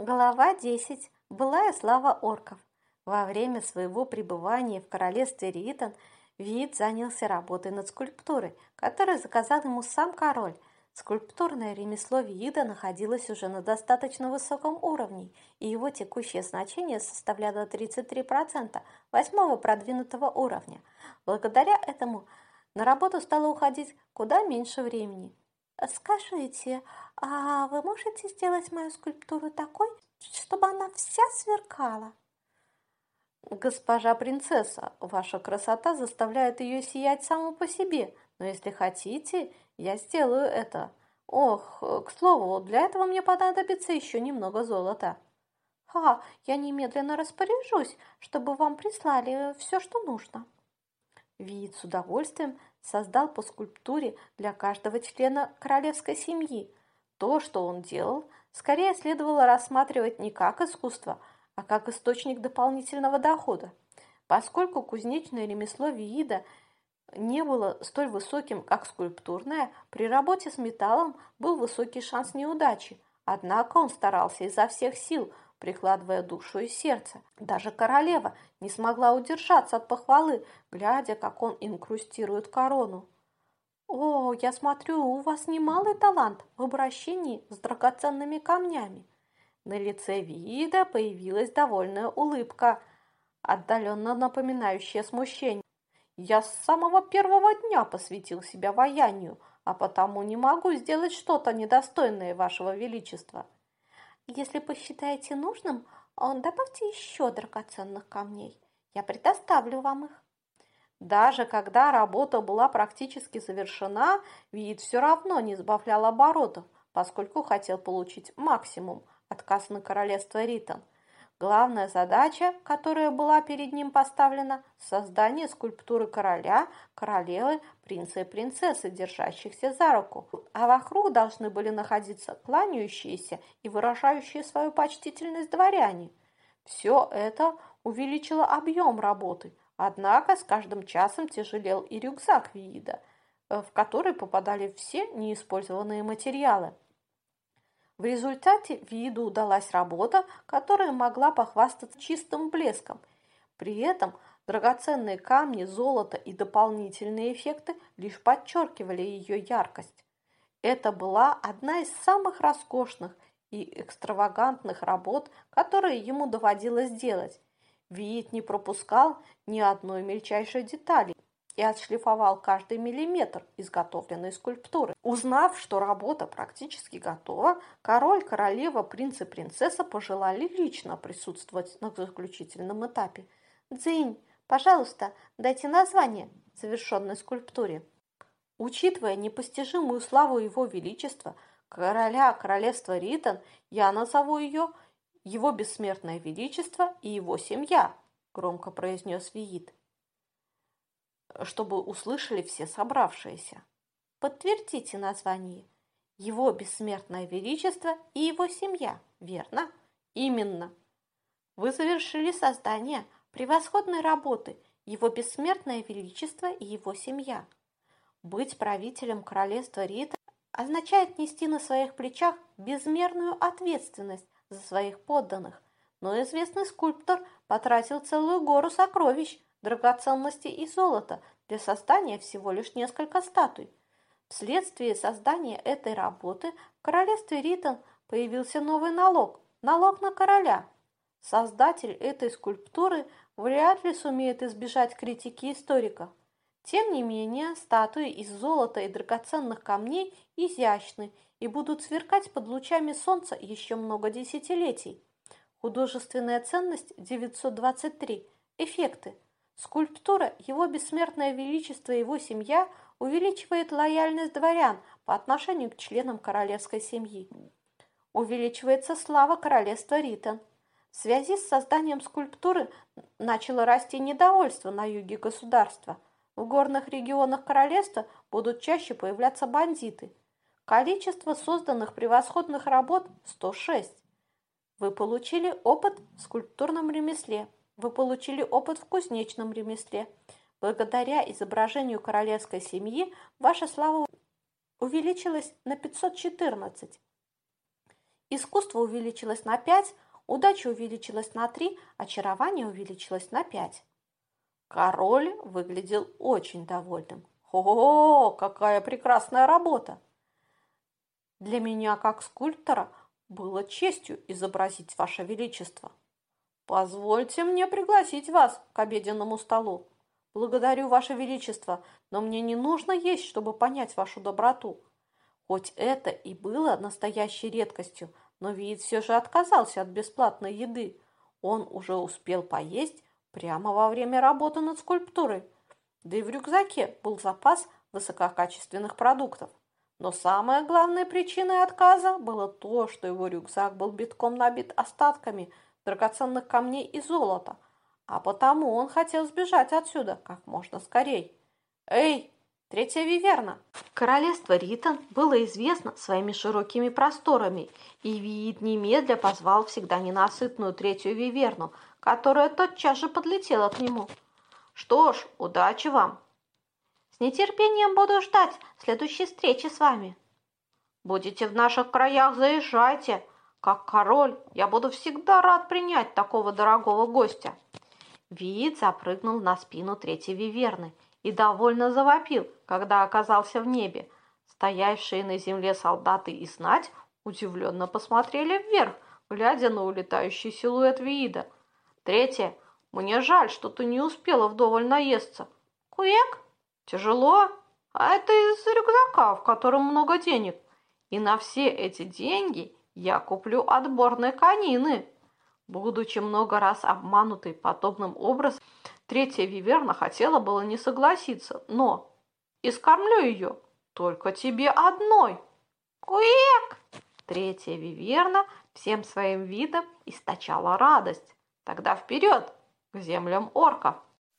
Глава 10. Былая слава орков. Во время своего пребывания в королевстве Ритон Вид занялся работой над скульптурой, которую заказал ему сам король. Скульптурное ремесло Вида находилось уже на достаточно высоком уровне, и его текущее значение составляло 33% восьмого продвинутого уровня. Благодаря этому на работу стало уходить куда меньше времени. «Скажите, а вы можете сделать мою скульптуру такой, чтобы она вся сверкала?» «Госпожа принцесса, ваша красота заставляет ее сиять само по себе, но если хотите, я сделаю это. Ох, к слову, для этого мне понадобится еще немного золота». «А, я немедленно распоряжусь, чтобы вам прислали все, что нужно». Вид с удовольствием создал по скульптуре для каждого члена королевской семьи. То, что он делал, скорее следовало рассматривать не как искусство, а как источник дополнительного дохода. Поскольку кузнечное ремесло Виида не было столь высоким, как скульптурное, при работе с металлом был высокий шанс неудачи, однако он старался изо всех сил – прикладывая душу и сердце. Даже королева не смогла удержаться от похвалы, глядя, как он инкрустирует корону. «О, я смотрю, у вас немалый талант в обращении с драгоценными камнями». На лице Вида появилась довольная улыбка, отдаленно напоминающая смущение. «Я с самого первого дня посвятил себя ваянию, а потому не могу сделать что-то недостойное вашего величества». Если посчитаете нужным, добавьте еще драгоценных камней. Я предоставлю вам их. Даже когда работа была практически завершена, вид все равно не сбавлял оборотов, поскольку хотел получить максимум от казны королевства Ритон – Главная задача, которая была перед ним поставлена – создание скульптуры короля, королевы, принца и принцессы, держащихся за руку. А вокруг должны были находиться кланяющиеся и выражающие свою почтительность дворяне. Все это увеличило объем работы, однако с каждым часом тяжелел и рюкзак Виида, в который попадали все неиспользованные материалы. В результате виду удалась работа, которая могла похвастаться чистым блеском. При этом драгоценные камни, золото и дополнительные эффекты лишь подчеркивали ее яркость. Это была одна из самых роскошных и экстравагантных работ, которые ему доводилось делать. Вид не пропускал ни одной мельчайшей детали и отшлифовал каждый миллиметр изготовленной скульптуры. Узнав, что работа практически готова, король, королева, принц и принцесса пожелали лично присутствовать на заключительном этапе. «Дзинь, пожалуйста, дайте название завершенной скульптуре». Учитывая непостижимую славу его величества, короля королевства Ритон, я назову ее «Его бессмертное величество и его семья», громко произнес Виит чтобы услышали все собравшиеся. Подтвердите название. Его бессмертное величество и его семья, верно? Именно. Вы завершили создание превосходной работы его бессмертное величество и его семья. Быть правителем королевства Рита означает нести на своих плечах безмерную ответственность за своих подданных, но известный скульптор потратил целую гору сокровищ драгоценностей и золота для создания всего лишь несколько статуй. Вследствие создания этой работы в королевстве Ритон появился новый налог – налог на короля. Создатель этой скульптуры вряд ли сумеет избежать критики историков. Тем не менее, статуи из золота и драгоценных камней изящны и будут сверкать под лучами солнца еще много десятилетий. Художественная ценность 923. Эффекты – Скульптура «Его бессмертное величество и его семья» увеличивает лояльность дворян по отношению к членам королевской семьи. Увеличивается слава королевства Ритон. В связи с созданием скульптуры начало расти недовольство на юге государства. В горных регионах королевства будут чаще появляться бандиты. Количество созданных превосходных работ – 106. Вы получили опыт в скульптурном ремесле – вы получили опыт в кузнечном ремесле. Благодаря изображению королевской семьи ваша слава увеличилась на 514. Искусство увеличилось на пять, удача увеличилась на три, очарование увеличилось на пять. Король выглядел очень довольным. «О, какая прекрасная работа!» Для меня, как скульптора, было честью изобразить Ваше Величество. Позвольте мне пригласить вас к обеденному столу. Благодарю, Ваше Величество, но мне не нужно есть, чтобы понять вашу доброту. Хоть это и было настоящей редкостью, но вид все же отказался от бесплатной еды. Он уже успел поесть прямо во время работы над скульптурой. Да и в рюкзаке был запас высококачественных продуктов. Но самой главной причиной отказа было то, что его рюкзак был битком набит остатками драгоценных камней и золота, а потому он хотел сбежать отсюда как можно скорей. «Эй, третья виверна!» Королевство Ритон было известно своими широкими просторами, и вид немедля позвал всегда ненасытную третью виверну – которая тотчас же подлетела к нему. «Что ж, удачи вам!» «С нетерпением буду ждать следующей встречи с вами!» «Будете в наших краях, заезжайте!» Как король, я буду всегда рад принять такого дорогого гостя. Виит запрыгнул на спину третьей виверны и довольно завопил, когда оказался в небе. Стоявшие на земле солдаты и знать удивленно посмотрели вверх, глядя на улетающий силуэт Виида – Третье. Мне жаль, что ты не успела вдоволь наесться. Куек? Тяжело? А это из рюкзака, в котором много денег. И на все эти деньги я куплю отборные конины. Будучи много раз обманутой подобным образом, третья виверна хотела было не согласиться, но искормлю ее только тебе одной. Куек! Третья виверна всем своим видом источала радость. Тогда вперед к землям орков!